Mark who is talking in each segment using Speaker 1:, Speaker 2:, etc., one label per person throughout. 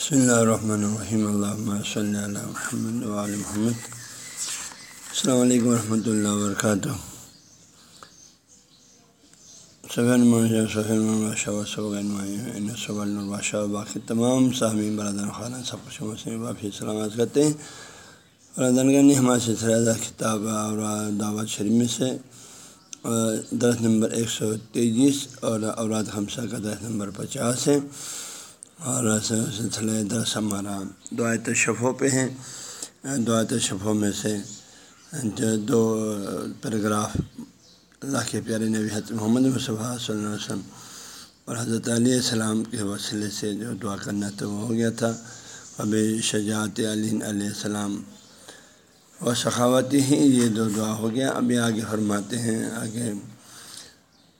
Speaker 1: بسم اللہ الرحمن الرحیم اللہ صلی اللہ محمد علیہ محمد السلام علیکم ورحمۃ اللہ وبرکاتہ الباشہ باقی تمام صاحبین برادر خانہ سب کچھ واپسی سلامت کرتے ہیں برادرگن ہمارے سلسلہ کتاب اور دعوت شریف میں سے درخت نمبر ایک سو تیئیس اور اوراد خمسہ کا درخت نمبر پچاس ہے اور سلسلہ درس ہمارا دعائت شفوں پہ ہیں دعائت شفوں میں سے جو دو پیراگراف اللہ کے پیارے نبی حضرت محمد مصطفیٰ صلی اللہ علیہ وسلم اور حضرت علیہ السلام کے وسیلے سے جو دعا کرنا تو وہ ہو گیا تھا۔ ابھی شجاعت علی علیہ السلام اور سخاوتی ہی یہ دو دعا ہو گیا ابھی آگے فرماتے ہیں آگے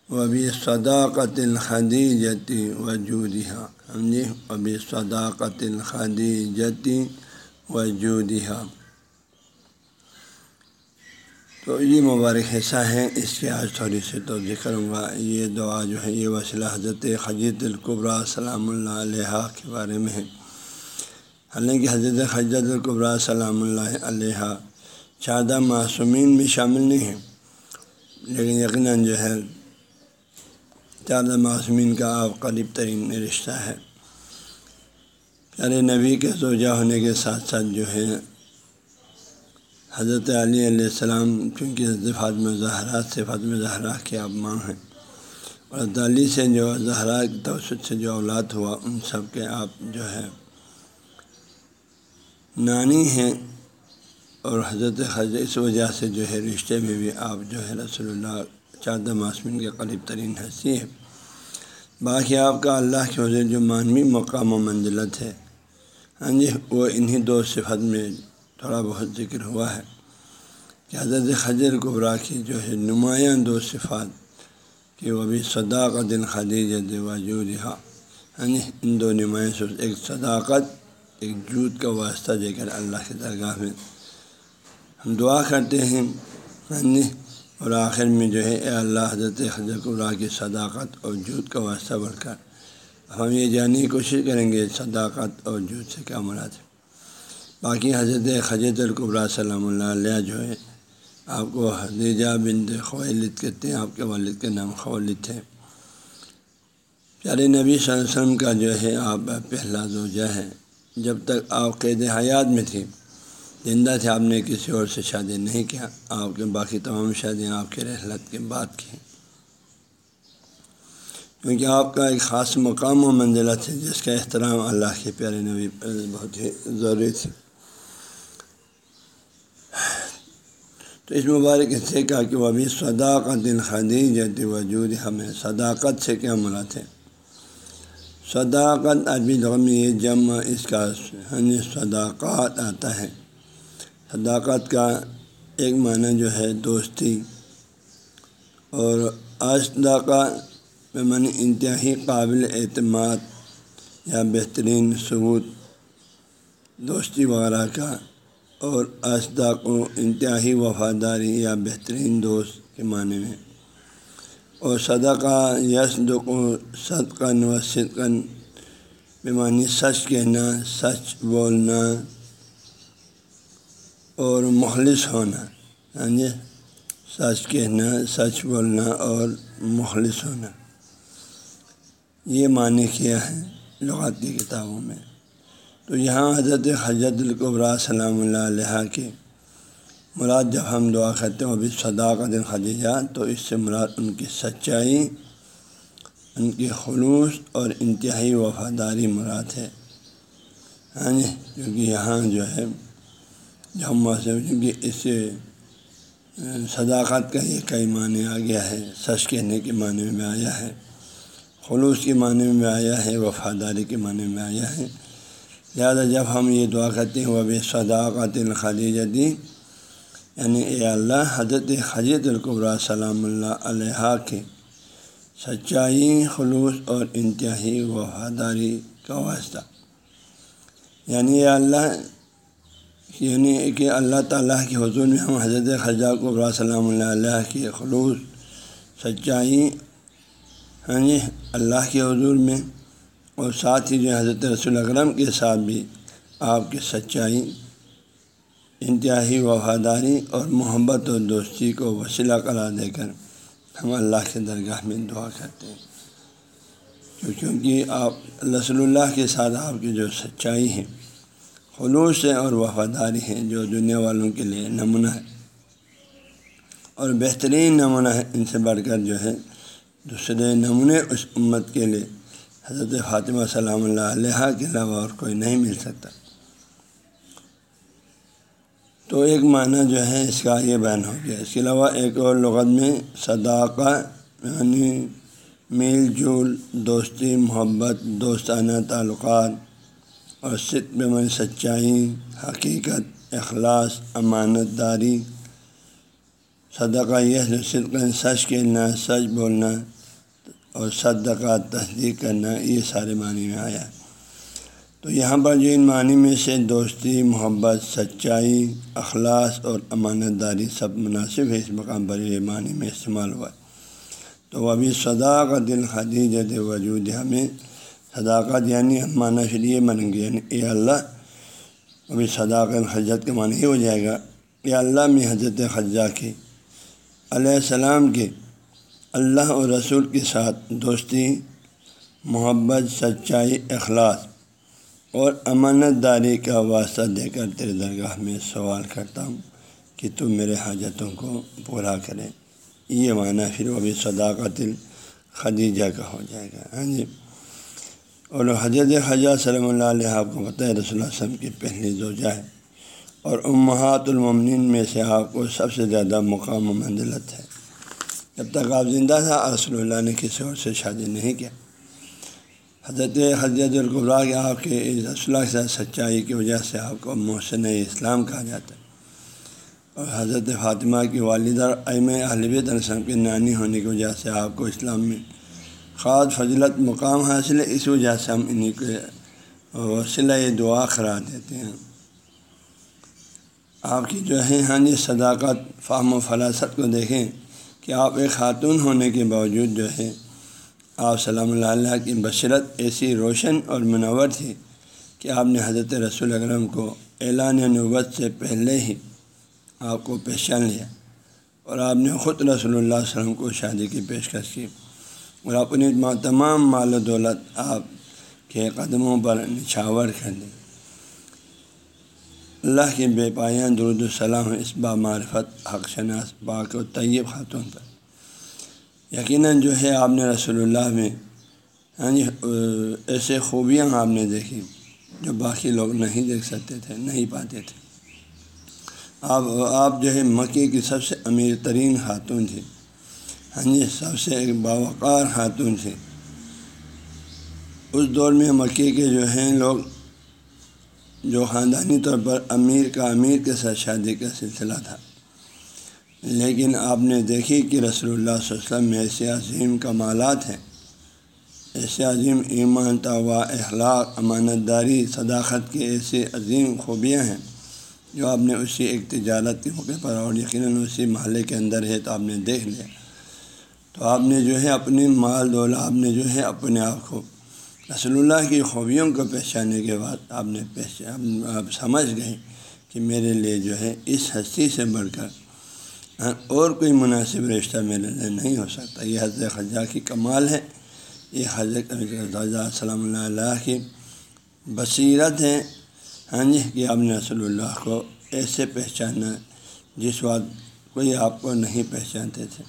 Speaker 1: وبی صداقت الخدی جتی وجودہ جی وبی صداقت الخدی جتی وجودہ تو یہ مبارک حصہ ہیں اس کے آج تھوڑی سی توجہ کروں گا۔ یہ دعا جو ہے، یہ وسیلہ حضرت حجیت القبرا سلام اللہ علیہ کے بارے میں ہے۔ حالانکہ حضرت حجت القبرا سلام اللہ علیہ چادہ معصومین میں شامل نہیں ہیں۔ لیکن یقیناً جو ہے، چادہ معصومین کا آپ قریب ترین رشتہ ہے۔ پیارے نبی کے زوجہ ہونے کے ساتھ ساتھ جو ہے حضرت علی علیہ السلام کیونکہ حضرت فاطمہ زہرات سے فاطمہ زہرا کے آپ ماں ہیں۔ اور علی سے جو زہرا توسط سے جو اولاد ہوا، ان سب کے آپ جو ہے نانی ہیں۔ اور حضرت حضرت اس وجہ سے جو ہے، رشتے میں بھی آپ جو ہے رسول اللہ چادہ معصومین کے قریب ترین حسی ہے۔ باقی آپ کا اللہ کے حضرت جو معنوی مقام و منزلت ہے۔ ہاں جی وہ انہی دو صفت میں تھوڑا بہت ذکر ہوا ہے کہ حضرت خجر قبرا کی جو ہے نمایاں دو صفات کہ وہ بھی صداقت خدیج وجود ہاں جی ان دو نمایاں ایک صداقت، ایک جود کا واسطہ دے کر اللہ کے درگاہ میں۔ ہم دعا کرتے ہیں ہاں جی اور آخر میں جو ہے، اے اللہ، حضرت حضرت قبرا کی صداقت اور جود کا واسطہ بڑھ کر۔ ہم یہ جاننے کی کوشش کریں گے، صداقت اور جود سے کیا مراد ہے؟ باقی حضرت خجت القبرا سلام اللہ علیہ جو ہے آپ کو حدیجہ بنت خولد کہتے ہیں، آپ کے والد کے نام خولد تھے پیارے نبی صلی اللہ علیہ وسلم کا جو ہے، آپ پہلا زوجہ ہے جب تک آپ قید حیات میں تھی زندہ تھے، آپ نے کسی اور سے شادی نہیں کیا۔ آپ کے باقی تمام شادیاں آپ کے رحلت کے بعد کی کیونکہ آپ کا ایک خاص مقام و منزلت ہے جس کا احترام اللہ کے پیارے نبی بہت ہی ضروری تھی۔ تو اس مبارک سے کہا کہ وہ ابھی صداقت الخدی جیت وجود ہمیں صداقت سے کیا مراد ہے؟ صداقت ابھی دغم یہ جمع، اس کا صداقات آتا ہے۔ صداقت کا ایک معنی جو ہے دوستی۔ اور اسداقہ میں انتہائی قابل اعتماد یا بہترین ثبوت، دوستی وغیرہ کا اور اسداق و انتہائی وفاداری یا بہترین دوست کے معنی میں۔ اور صدقہ یس و صدقن و صدقن معنی سچ کہنا، سچ بولنا اور مخلص ہونا ہاں جی سچ کہنا، سچ بولنا اور مخلص ہونا۔ یہ معنی کیا ہے لغات کی کتابوں میں؟ تو یہاں حضرت حضرت القبرا سلام اللہ علیہ کے مراد جب ہم دعا کرتے ہیں وہ بھی صدا کا دن خدیجہ، تو اس سے مراد ان کی سچائی، ان کی خلوص اور انتہائی وفاداری مراد ہے۔ ہاں جی کیونکہ یہاں جو ہے جب ہم کیونکہ اس سے صداقت کا یہ کئی معنی آ گیا ہے، سچ کہنے کے معنی میں آیا ہے۔ خلوص کے معنی میں آیا ہے، وفاداری کے معنی میں آیا ہے۔ لہٰذا جب ہم یہ دعا کرتے ہیں وہ بھی صداقت الخدیجی یعنی اے اللہ، حضرت حجرت القبرا سلام اللہ علیہ کے سچائی، خلوص اور انتہائی وفاداری کا واسطہ۔ یعنی اے اللہ یعنی کہ اللہ تعالیٰ کے حضور میں ہم حضرت خجا قبرا سلام اللہ علیہ کی خلوص، سچائی ہاں جی اللہ کے حضور میں اور ساتھ ہی جو حضرت رسول اکرم کے ساتھ بھی آپ کی سچائی، انتہائی وفاداری اور محبت اور دوستی کو وسیلہ قرار دے کر ہم اللہ کے درگاہ میں دعا کرتے ہیں۔ کیونکہ آپ، رسول اللہ کے ساتھ آپ کی جو سچائی ہے، خلوص ہے اور وفاداری ہے، جو دنیا والوں کے لیے نمونہ ہے اور بہترین نمونہ ہے، ان سے بڑھ کر جو ہے دوسرے نمونے اس امت کے لیے حضرت فاطمہ سلام اللہ علیہ کے علاوہ اور کوئی نہیں مل سکتا۔ تو ایک معنی جو ہے اس کا یہ بیان ہو گیا۔ اس کے علاوہ ایک اور لغت میں صداقہ یعنی میل، جول، دوستی، محبت، دوستانہ تعلقات اور صد میں سچائی، حقیقت، اخلاص امانت داری صدقہ یہ صدق سچ کہنا، سچ بولنا اور صدقہ، تصدیق کرنا، یہ سارے معنی میں آیا۔ تو یہاں پر جو ان معنی میں سے دوستی، محبت، سچائی، اخلاص اور امانت داری سب مناسب ہے، اس مقام پر یہ معنی میں استعمال ہوا۔ تو ابھی صدا کا دل وجود ہمیں صداقت یعنی معنی پھر یہ بن گیا یعنی اے اللہ، ابھی صداقت حجت کا معنی یہ ہو جائے گا، اے اللہ میں حضرت خجہ کی علیہ السلام کے اللہ اور رسول کے ساتھ دوستی، محبت، سچائی، اخلاص اور امانت داری کا واسطہ دے کر تیرے درگاہ میں سوال کرتا ہوں کہ تم میرے حاجتوں کو پورا کرے۔ یہ معنی پھر وہ بھی صداقت خدیجہ کا ہو جائے گا۔ ہاں جی۔ اور حضرت خجہ صلی اللہ علیہ آپ کو رسول اللہ وسلم کی پہلی زوجہ ہے۔ اور امہات المومنین میں سے آپ کو سب سے زیادہ مقام و منزلت ہے۔ جب تک آپ زندہ تھا رسول اللہ نے کسی اور سے شادی نہیں کیا حضرت حضرت القبرا کے آپ کے رسول کے ساتھ سچائی کی وجہ سے آپ کو محسن اسلام کہا جاتا ہے۔ اور حضرت فاطمہ کی والدہ ایم اہلب السلام کی نانی ہونے کی وجہ سے آپ کو اسلام میں خاص فضلت مقام حاصل ہے۔ اس وجہ سے ہم انہیں کو وسیلہ دعا کرا دیتے ہیں۔ آپ کی جو ہے ہاں جی صداقت، فہم و فلاست کو دیکھیں کہ آپ ایک خاتون ہونے کے باوجود جو ہے آپ سلام اللہ علیہ کی بشرت ایسی روشن اور منور تھی کہ آپ نے حضرت رسول اکرم کو اعلان نوبت سے پہلے ہی آپ کو پہچان لیا اور آپ نے خود رسول اللہ علیہ وسلم کو شادی کی پیشکش کی اور اپنی تمام مال و دولت آپ کے قدموں پر نچھاور کر دیں اللہ کے بے پایاں درود السلام اس با معرفت، حق شناس، پاک و طیب خاتون پر۔ یقیناً جو ہے آپ نے رسول اللہ میں ہاں جی ایسے خوبیاں آپ نے دیکھی جو باقی لوگ نہیں دیکھ سکتے تھے، نہیں پاتے تھے۔ آپ آپ جو ہے مکے کی سب سے امیر ترین خاتون تھی ہاں جی سب سے ایک باوقار خاتون تھی اس دور میں مکے کے جو ہیں لوگ جو خاندانی طور پر امیر کا امیر کے ساتھ شادی کا سلسلہ تھا۔ لیکن آپ نے دیکھی کہ رسول اللہ صلی اللہ علیہ وسلم میں ایسے عظیم کمالات ہیں۔ ایسے عظیم ایمان توا اخلاق امانت داری صداقت کے ایسے عظیم خوبیاں ہیں جو آپ نے اسی ایک تجارت کے موقع پر اور یقیناً اسی محلے کے اندر ہے تو آپ نے دیکھ لیا۔ تو آپ نے جو ہے اپنی مال دولت، آپ نے جو ہے اپنے آپ کو رسول اللہ کی خوبیوں کو پہچانے کے بعد آپ نے پہچان آپ سمجھ گئے کہ میرے لیے جو ہے اس ہستی سے بڑھ کر اور کوئی مناسب رشتہ میرے لیے نہیں ہو سکتا۔ یہ حضرت خجہ کی کمال ہے۔ یہ حضرت السلام اللہ علیہ کی بصیرت ہے۔ ہاں جی کہ آپ نے رسول اللہ کو ایسے پہچانا جس وقت کوئی آپ کو نہیں پہچانتے تھے۔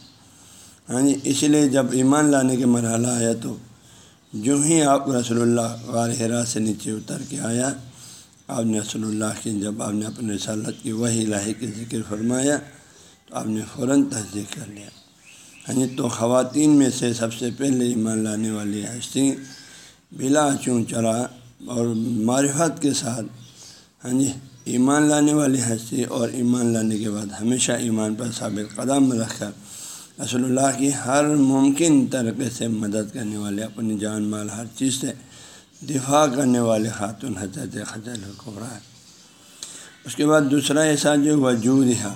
Speaker 1: ہاں جی اس لیے جب ایمان لانے کے مرحلہ آیا تو جو ہی آپ رسول اللہ غار حرا سے نیچے اتر کے آیا، آپ نے رسول اللہ کی جب آپ نے اپنے رسالت کی وہی الہی کے ذکر فرمایا، تو آپ نے فوراً تصدیق کر لیا۔ ہاں جی تو خواتین میں سے سب سے پہلے ایمان لانے والی ہستی بلا چون چرا اور معرفت کے ساتھ ہاں جی ایمان لانے والی ہستی اور ایمان لانے کے بعد ہمیشہ ایمان پر ثابت قدم رکھ کر رسول اللہ کی ہر ممکن طریقے سے مدد کرنے والے، اپنی جان مال، ہر چیز سے دفاع کرنے والے خاتون حضرت خجل القبرا ہے اس کے بعد دوسرا احسان جو وجود ہے۔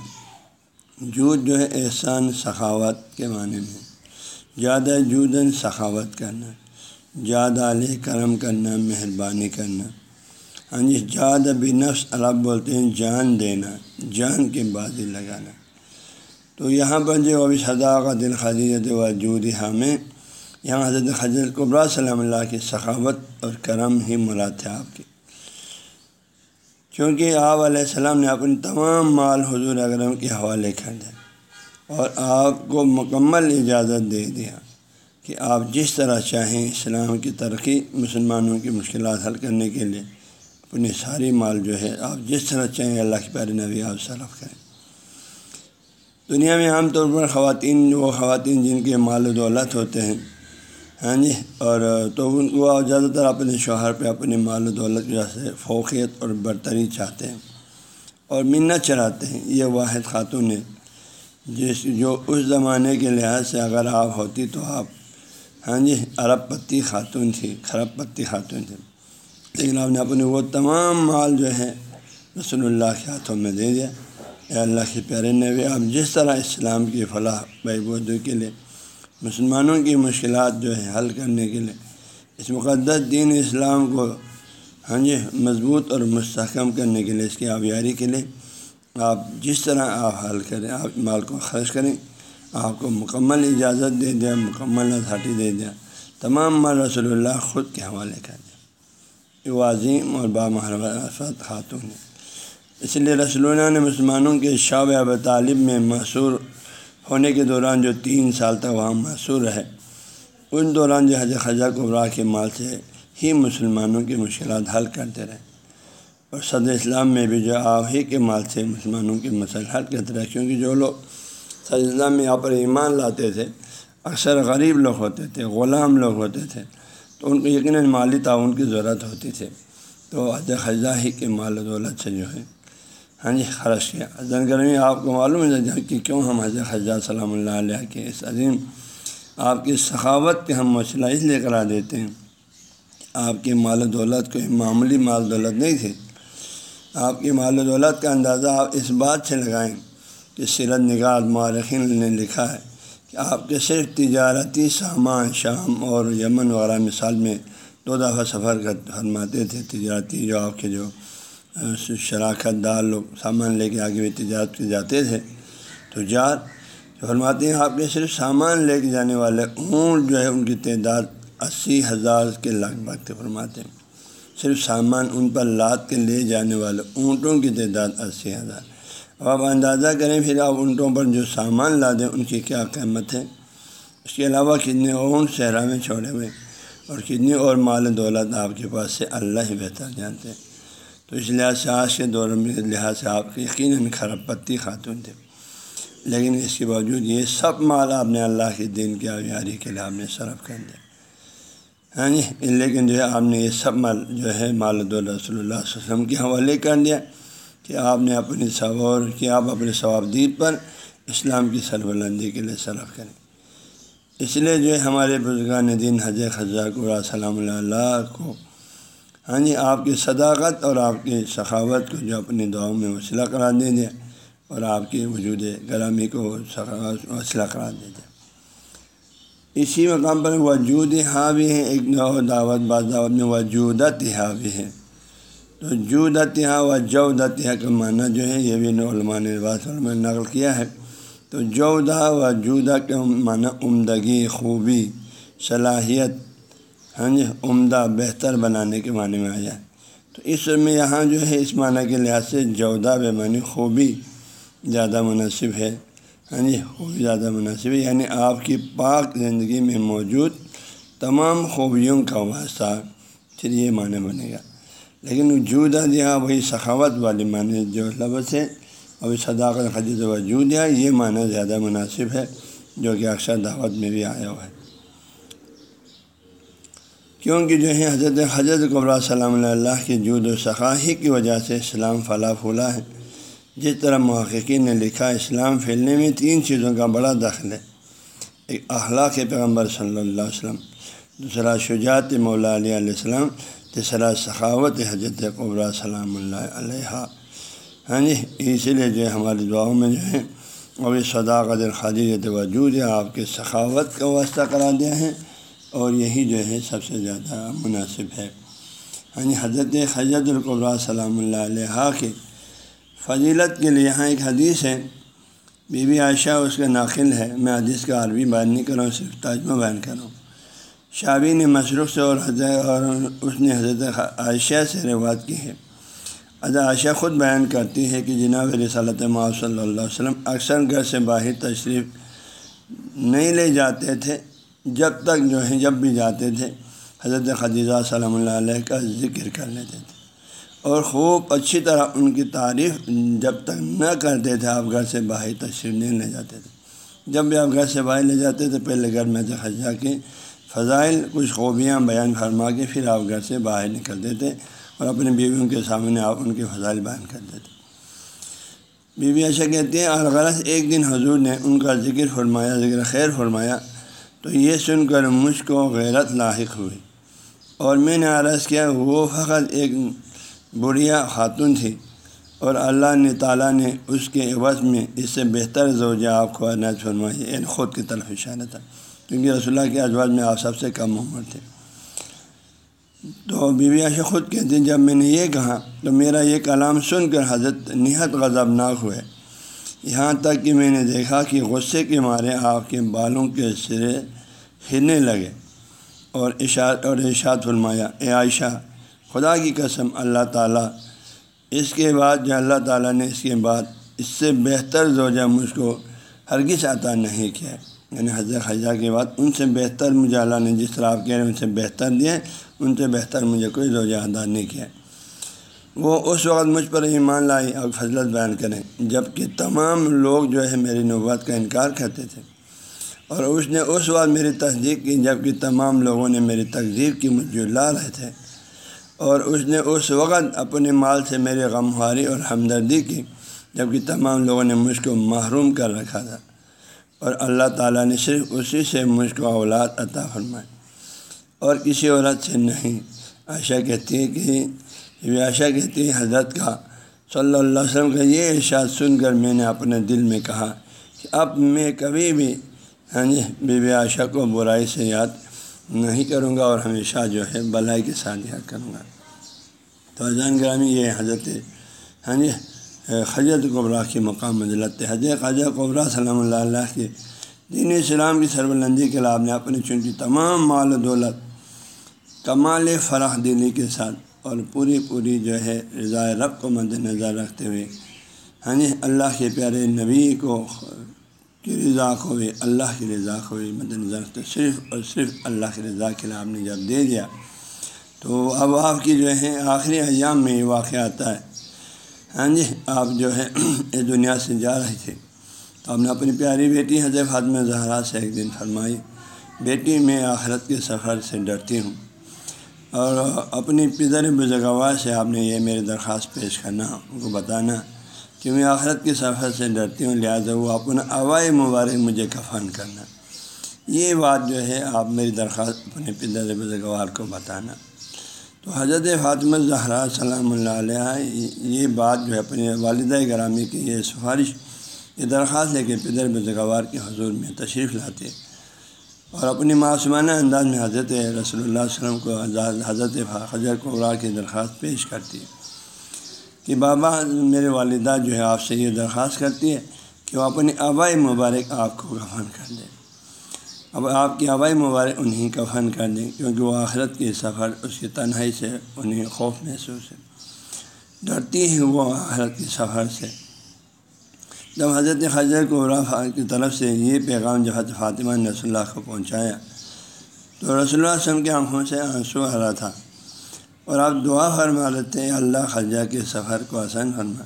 Speaker 1: جود جو ہے احسان سخاوت کے معنی میں۔ زیادہ جودن سخاوت کرنا جاد علیہ کرم کرنا، مہربانی کرنا۔ ہاں جی جاد بنفس عرب بولتے ہیں، جان دینا، جان کے بازی لگانا۔ تو یہاں پر جو ابھی صدا کا دل خدیت وجود ہمیں، یہاں حضرت حضرت قبرا صلی اللہ کی ثقافت اور کرم ہی مراد تھے آپ کی کیونکہ آپ علیہ السلام نے اپنی تمام مال حضور اکرم کے حوالے کر دیا اور آپ کو مکمل اجازت دے دیا کہ آپ جس طرح چاہیں اسلام کی ترقی، مسلمانوں کی مشکلات حل کرنے کے لیے اپنی ساری مال جو ہے آپ جس طرح چاہیں اللہ کے پیارے نبی آپ صرف کریں۔ دنیا میں عام طور پر خواتین وہ خواتین جن کے مال و دولت ہوتے ہیں ہاں جی؟ اور تو ان کو زیادہ تر اپنے شوہر پہ اپنی مال و دولت جیسے فوقیت اور برتری چاہتے ہیں اور منت چڑھاتے ہیں۔ یہ واحد خاتون ہے جس جو اس زمانے کے لحاظ سے اگر آپ ہوتی تو آپ ہاں جی عرب پتی خاتون تھی خراب پتی خاتون تھی لیکن آپ نے اپنے وہ تمام مال جو ہے رسول اللہ کے ہاتھوں میں دے دیا۔ اے اللہ کے پیارے نبی آپ جس طرح اسلام کی فلاح بہبود کے لیے، مسلمانوں کی مشکلات جو ہے حل کرنے کے لیے، اس مقدس دین اسلام کو ہاں جی مضبوط اور مستحکم کرنے کے لیے، اس کی آبیاری کے لیے، آپ جس طرح آپ حل کریں، آپ مال کو خرچ کریں، آپ کو مکمل اجازت دے دیا مکمل اتھارٹی دے دیا تمام مال رسول اللہ خود کے حوالے کر دیا یہ عظیم اور بامحرفت خاتون ہے اس لیے رسول اللہ نے مسلمانوں کے شعب اب طالب میں مشہور ہونے کے دوران جو تین سال تک وہاں محصور رہے، ان دوران جو حضرت خزہ قبرا کے مال سے ہی مسلمانوں کی مشکلات حل کرتے رہے۔ اور صدر اسلام میں بھی جو آپ ہی کے مال سے مسلمانوں کے مسئلے حل کرتے رہے، کیونکہ جو لوگ صدر اسلام میں یہاں پر ایمان لاتے تھے، اکثر غریب لوگ ہوتے تھے، غلام لوگ ہوتے تھے، تو ان کو یقیناً مالی تعاون کی ضرورت ہوتی تھی۔ تو حضرت خزہ ہی کے مال و دولت سے جو ہے ہاں جی خرچ کیا۔ حضرت گرمی آپ کو معلوم ہے کہ کیوں ہم حضرت خجا صلی اللہ علیہ کے اس عظیم آپ کی سخاوت کے ہم مسئلہ اس لیے کرا دیتے ہیں۔ آپ کی مال و دولت کوئی معمولی مال دولت نہیں تھی۔ آپ کی مال و دولت کا اندازہ آپ اس بات سے لگائیں کہ سیرت نگار مارخین نے لکھا ہے کہ آپ کے صرف تجارتی سامان، شام اور یمن وغیرہ مثال میں دو دفعہ سفر کر فرماتے تھے، تجارتی جو آپ کے جو شراکت دار لوگ سامان لے کے آگے بھی تجارت کے جاتے تھے۔ تو فرماتے ہیں، آپ کے صرف سامان لے کے جانے والے اونٹ جو ہے، ان کی تعداد اسی ہزار کے لگ بھگ تھے فرماتے ہیں۔ صرف سامان ان پر لاد کے لے جانے والے اونٹوں کی تعداد اسی ہزار۔ اب آپ اندازہ کریں پھر آپ اونٹوں پر جو سامان لا دیں ان کی کیا قیمت ہے؟ اس کے علاوہ کتنے اونٹ صحرا میں چھوڑے ہوئے اور کتنی اور مال دولت آپ کے پاس سے اللہ ہی بہتر جانتے ہیں۔ تو اس لحاظ سے آج کے دور میں، لحاظ سے آپ یقیناً خراب پتی خاتون تھے۔ لیکن اس کے باوجود یہ سب مال آپ نے اللہ کے دین کی آبیاری کے لیے آپ نے صرف کر دیا۔ ہاں جی؟ لیکن جو ہے، آپ نے یہ سب مال جو ہے، مال رسول اللہ علیہ وسلم کے حوالے کر دیا کہ آپ نے اپنی صور کہ آپ اپنے ثوابدید پر اسلام کی سربلندی کے لیے صرف کریں۔ اس لیے جو ہے، ہمارے بزرگان دین حضرت خزہ کو سلام اللہ کو ہاں جی آپ کی صداقت اور آپ کی سخاوت کو جو اپنی دعاؤں میں وسیلہ قرار دے دیا اور آپ کے وجود گرامی کو وسیلہ قرار دے دیا اسی مقام پر وجود ہاں بھی ہے ایک دعوت، بعض دعوت میں وجودت ہا بھی ہے تو جودت ہا و جودت ہا کا معنی جو ہے، یہ بھی علماء نے علماء نے نقل کیا ہے۔ تو جودا و جودہ کا معنی عمدگی، خوبی، صلاحیت ہاں جی عمدہ بہتر بنانے کے معنی میں آیا۔ تو اس میں یہاں جو ہے، اس معنی کے لحاظ سے جودہ بے معنی خوبی زیادہ مناسب ہے۔ ہاں جی خوبی زیادہ مناسب ہے۔ یعنی آپ کی پاک زندگی میں موجود تمام خوبیوں کا واسطہ پھر یہ معنی بنے گا۔ لیکن جودہ دیا وہی سخاوت والی معنی جو لفظ ہے اور صداقت خدیت وجود ہے، یہ معنی زیادہ مناسب ہے، جو کہ اکثر دعوت میں بھی آیا ہوا ہے۔ کیونکہ جو ہے حضرت حضرت قبرا سلام اللہ کے جود و سخاہی کی وجہ سے اسلام فلاں پھولا ہے۔ جس طرح محققین نے لکھا، اسلام پھیلنے میں تین چیزوں کا بڑا دخل ہے۔ ایک اخلاق پیغمبر صلی اللہ علیہ وسلم، دوسرا شجاعت مولا علیہ علیہ السلام، تیسرا سخاوت حضرت قبرا سلام اللہ علیہ ہاں جی اسی لیے جو ہے ہماری دعاؤں میں جو ہے، ابھی صدا قدر وجود ہے، آپ کے سخاوت کا واسطہ کرا دیا ہے۔ اور یہی جو ہے سب سے زیادہ مناسب ہے۔ ہاں حضرت حضرت القبرا سلام اللہ علیہ کے فضیلت کے لیے یہاں ایک حدیث ہے۔ بی بی عائشہ اس کا ناقل ہے۔ میں حدیث کا عربی بیان نہیں کر رہا ہوں، صرف تاجمہ بیان کر رہا ہوں۔ شابی نے مشرق سے اور حضرت اور اس نے حضرت عائشہ سے روایت کی ہے۔ حضرت عائشہ خود بیان کرتی ہے کہ جناب رسالت ماؤ صلی اللہ علیہ وسلم اکثر گھر سے باہر تشریف نہیں لے جاتے تھے۔ جب تک جو ہے جب بھی جاتے تھے، حضرت خدیجہ سلام اللہ علیہ کا ذکر کر لیتے تھے۔ اور خوب اچھی طرح ان کی تعریف جب تک نہ کرتے تھے، آپ گھر سے باہر تشریف نہیں لے جاتے تھے۔ جب بھی آپ گھر سے باہر لے جاتے تھے، پہلے گھر میں سے خجا کے فضائل، کچھ خوبیاں بیان فرما کے پھر آپ گھر سے باہر نکلتے تھے اور اپنی بیویوں کے سامنے آپ ان کے فضائل بیان کرتے تھے۔ بی بی ایسا کہتے ہیں اور غلط ایک دن حضور نے ان کا ذکر فرمایا، ذکر خیر فرمایا تو یہ سن کر مجھ کو غیرت لاحق ہوئی اور میں نے عرض کیا، وہ فقط ایک بڑھیا خاتون تھی اور اللہ نے تعالیٰ نے اس کے عوض میں اس سے بہتر زوجہ آپ کو عنایت فرمائی یعنی خود کی طرف اشارہ تھا، کیونکہ رسول اللہ کے ازواج میں آپ سب سے کم عمر تھے۔ تو بی بی عائشہ خود کہتے ہیں جب میں نے یہ کہا تو میرا یہ کلام سن کر حضرت نہایت غضبناک ہوئے۔ یہاں تک کہ میں نے دیکھا کہ غصے کے مارے آپ کے بالوں کے سرے ہرنے لگے اور اشاعت اور ارشاد فرمایا، اے عائشہ، خدا کی قسم، اللہ تعالیٰ، اس کے بعد جو اللہ تعالیٰ نے اس کے بعد اس سے بہتر زوجہ مجھ کو ہرگز عطا نہیں کیا یعنی حضرت خجہ کے بعد ان سے بہتر مجھے اللہ نے جس طرح آپ کہہ رہے ہیں، ان سے بہتر دیے ان سے بہتر مجھے کوئی زوجہ ادا نہیں کیا وہ اس وقت مجھ پر ایمان لائی۔ اور فضلت بیان کریں جبکہ تمام لوگ جو ہے میری نوبت کا انکار کرتے تھے۔ اور اس نے اس وقت میری تصدیق کی جبکہ تمام لوگوں نے میری تقدیب کی مجھے لا رہے تھے۔ اور اس نے اس وقت اپنے مال سے میری غمخواری اور ہمدردی کی جبکہ تمام لوگوں نے مجھ کو محروم کر رکھا تھا۔ اور اللہ تعالیٰ نے صرف اسی سے مجھ کو اولاد عطا فرمائی۔ اور کسی عورت سے نہیں۔ عائشہ کہتی ہے کہ عائشہ کہتی ہے حضرت کا صلی اللہ علیہ وسلم کا یہ ارشاد سن کر میں نے اپنے دل میں کہا کہ اب میں کبھی بھی ہاں جی بی بی عائشہ کو برائی سے یاد نہیں کروں گا اور ہمیشہ جو ہے بلائی کے ساتھ یاد کروں گا۔ تو اذان گرامی یہ حضرت ہاں جی حضرت قبرا کی مقام منزلت حضرت خجہ قبرا سلام اللہ علیہ کے دین اسلام کی سربلندی کے لاب نے اپنی چنکی تمام مال و دولت، کمال فراخ دلی کے ساتھ اور پوری پوری جو ہے رضاء رب کو مد نظر رکھتے ہوئے ہاں جی اللہ کے پیارے نبی کو کی رضا ہوئے اللہ کی رضا ہوئے مد نظر رکھتے صرف اور صرف اللہ کی رضا کے لیے آپ نے جب دے دیا، تو اب آپ کی جو ہے آخری ایام میں یہ واقعہ آتا ہے۔ ہاں جی آپ جو ہے اس دنیا سے جا رہے تھے۔ تو آپ نے اپنی پیاری بیٹی حضرت فاطمہ زہرا سے ایک دن فرمائی، بیٹی، میں آخرت کے سفر سے ڈرتی ہوں۔ اور اپنی پدر بزگوار سے آپ نے یہ میری درخواست پیش کرنا، ان کو بتانا کہ میں آخرت کے سفر سے ڈرتی ہوں، لہٰذا وہ اپنا اوائے مبارک مجھے کفن کرنا۔ یہ بات جو ہے، آپ میری درخواست اپنے پدر بزگوار کو بتانا۔ تو حضرت فاطمہ زہرا سلام اللہ علیہ، یہ بات جو ہے اپنے والدہ گرامی کی یہ سفارش، یہ درخواست لے کے پدر بزگوار کے حضور میں تشریف لاتے۔ اور اپنی معصومانہ انداز میں حضرت رسول اللہ علیہ وسلم کو حضرت حضرت کو کی درخواست پیش کرتی ہے کہ بابا میرے والدہ جو ہے آپ سے یہ درخواست کرتی ہے کہ وہ اپنی آبائی مبارک آپ کو کفن کر دیں اب آپ کی آبائی مبارک انہیں کفن کر دیں کیونکہ وہ آخرت کے سفر اس کی تنہائی سے انہیں خوف محسوس ہے۔ ڈرتی ہے وہ آخرت کے سفر سے۔ جب حضرت خضر کو رفا کی طرف سے یہ پیغام جو حضرت فاطمہ نے رسول اللہ کو پہنچایا تو رسول اللہ وسلم کے آنکھوں سے آنسو آ رہا تھا۔ اور آپ دعا فرما لیتے ہیں اللہ خجہ کے سفر کو آسان فرما۔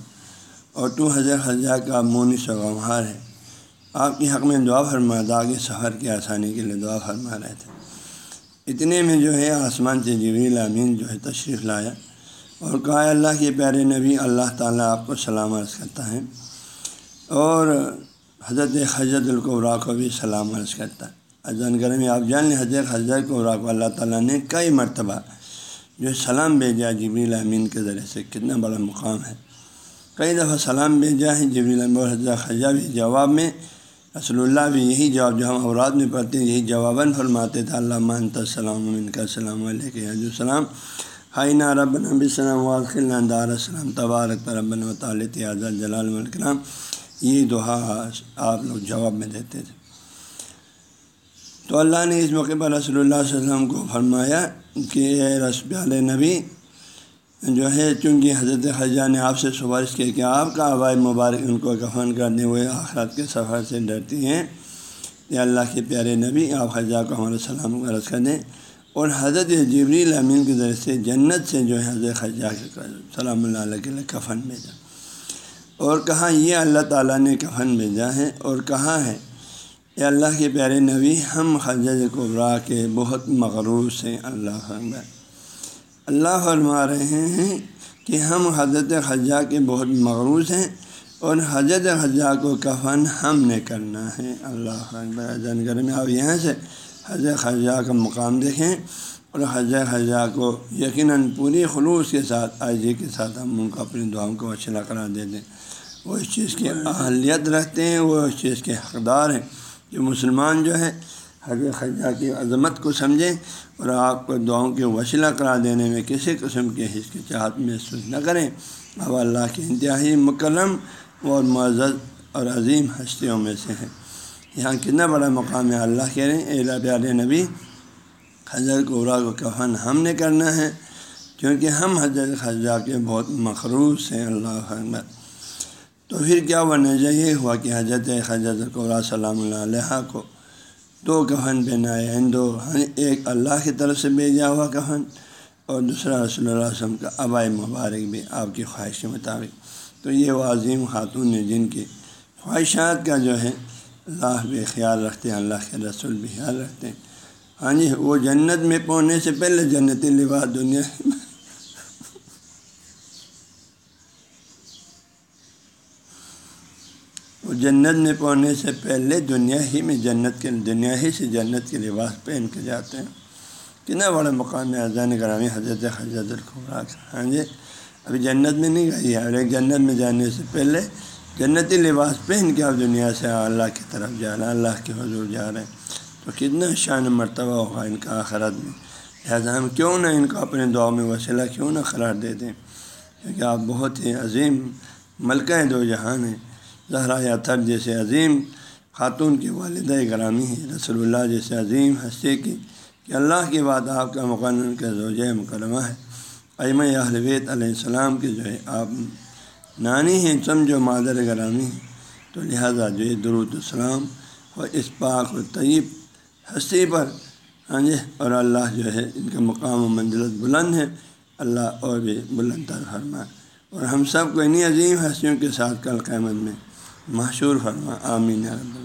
Speaker 1: اور تو حضرت خجہ کا مونی سگمہار ہے۔ آپ کے حق میں دعا فرما تھا سفر کی آسانی کے لیے دعا فرما رہے تھے۔ اتنے میں جو ہے، آسمان سے جبریل امین جو ہے، تشریف لایا۔ اور کہا اللہ کے پیارے نبی، اللہ تعالیٰ آپ کو سلام عرض کرتا ہے۔ اور حضرت حضرت القبرا کو بھی سلام عرض کرتا۔ ہے اذان گرمی آپ جان لیں، حضرت حضرت قبرا کو اللہ تعالیٰ نے کئی مرتبہ جو سلام بھیجا جبریل امین کے ذریعے سے، کتنا بڑا مقام ہے۔ کئی دفعہ سلام بھیجا ہے جبریل امین حضرت خجہ بھی جواب میں، رسول اللہ بھی یہی جواب جو ہم اوراد میں پڑھتے ہیں، یہی جواباً فرماتے تھے، اللہ مان السلام کا السلام علیکم السلام۔ حائنہ رب نبی السلام واقع دار السلام، تبارک ربن و تعلیت اعظم جلال الکلام یہ دعا آپ لوگ جواب میں دیتے تھے۔ تو اللہ نے اس موقع پر رسول اللہ علیہ وسلم کو فرمایا کہ اے رسب علیہ نبی، جو ہے، چونکہ حضرت خجہ نے آپ سے سفارش کی کہ آپ کا آبائی مبارک ان کو کفن کرنے ہوئے، آخرت کے سفر سے ڈرتی ہیں کہ اللہ کے پیارے نبی، آپ خجہ کو ہمارے سلام عرض کر دیں۔ اور حضرت جبریل امین کے ذریعے سے جنت سے جو ہے، حضرت خجہ کے سلام اللہ علیہ کے لیے کفن بھیجا۔ اور کہاں یہ اللہ تعالیٰ نے کفن بھیجا ہے؟ اور کہاں ہے؟ یہ اللہ کے پیارے نبی، ہم حجت قبرا کے بہت مغروض ہیں اللہ اللہ فرما رہے ہیں کہ ہم حضرت خجہ کے بہت مغروض ہیں اور حضرت خجہ کو کفن ہم نے کرنا ہے۔ اللہ جان میں آپ یہاں سے حضرت خجہ کا مقام دیکھیں اور حضرت خجہ کو یقیناً پوری خلوص کے ساتھ آئی کے ساتھ ہم ان کو اپنی دعاؤں کو اچھا قرار دے دیں۔ وہ اس چیز کی اہلیت رکھتے ہیں، وہ اس چیز کے حقدار ہیں۔ جو مسلمان جو ہے حضرت خجہ کی عظمت کو سمجھیں اور آپ کو دعاؤں کے وسیلہ قرار دینے میں کسی قسم کے چاہت محسوس نہ کریں۔ اب اللہ کے انتہائی مکرم اور معزز اور عظیم ہستیوں میں سے ہے یہاں کتنا بڑا مقام ہے اللہ کہہ رہے ہیں الا پیار نبی، حضرت قبرا کو کفن ہم نے کرنا ہے، کیونکہ ہم حضرت خجہ کے بہت مخروص ہیں۔ اللہ احمد تو پھر کیا وہ یہ ہوا کہ حضرت حضرت قبرا سلام اللہ علیہ کو دو کفن پہنائے ہیں۔ دو یعنی ایک اللہ کی طرف سے بھیجا ہوا کفن اور دوسرا رسول اللہ علیہ وسلم کا آبائی مبارک بھی آپ کی خواہش کے مطابق۔ تو یہ وہ عظیم خاتون ہیں جن کی خواہشات کا جو ہے اللہ بھی خیال رکھتے ہیں، اللہ کے رسول بھی خیال رکھتے ہیں۔ ہاں جی وہ جنت میں پہنچنے سے پہلے جنتی لباس دنیا وہ جنت میں پہنچنے سے پہلے دنیا ہی میں جنت کے دنیا ہی سے جنت کے لباس پہن کے جاتے ہیں۔ کتنا بڑا مقام ہے اذان گرامی حضرت حضرت الخبرا ہاں جی؟ ابھی جنت میں نہیں گئی ہے اور ایک جنت میں جانے سے پہلے جنتی لباس پہن کے آپ دنیا سے اللہ کی طرف جا رہے ہیں، اللہ کے حضور جا رہے ہیں۔ تو کتنا شان مرتبہ ہوگا ان کا آخرت میں۔ لہٰذا ہم کیوں نہ ان کو اپنے دعا میں وسیلہ کیوں نہ قرار دے دیں؟ کیونکہ آپ بہت ہی عظیم ملکہ دو جہان ہیں۔ زہرا یا تھر جیسے عظیم، خاتون کی والدہ گرامی ہے رسول اللہ جیسے عظیم ہنستے کی کہ اللہ کی بات آپ کا مقرر کا زوجہ مکرمہ ہے۔ ایم اہلویت علیہ السلام کے جو ہے، آپ نانی ہیں سمجھو مادر گرامی ہیں۔ تو لہٰذا جو ہے، درود السلام اور اس پاک و طیب ہستی پر ہاں جی اور اللہ جو ہے، ان کا مقام و منزلت بلند ہے۔ اللہ اور بھی بلند تر فرما اور ہم سب کو انہیں عظیم ہستیوں کے ساتھ کل قیمت میں محشور فرما آمین رب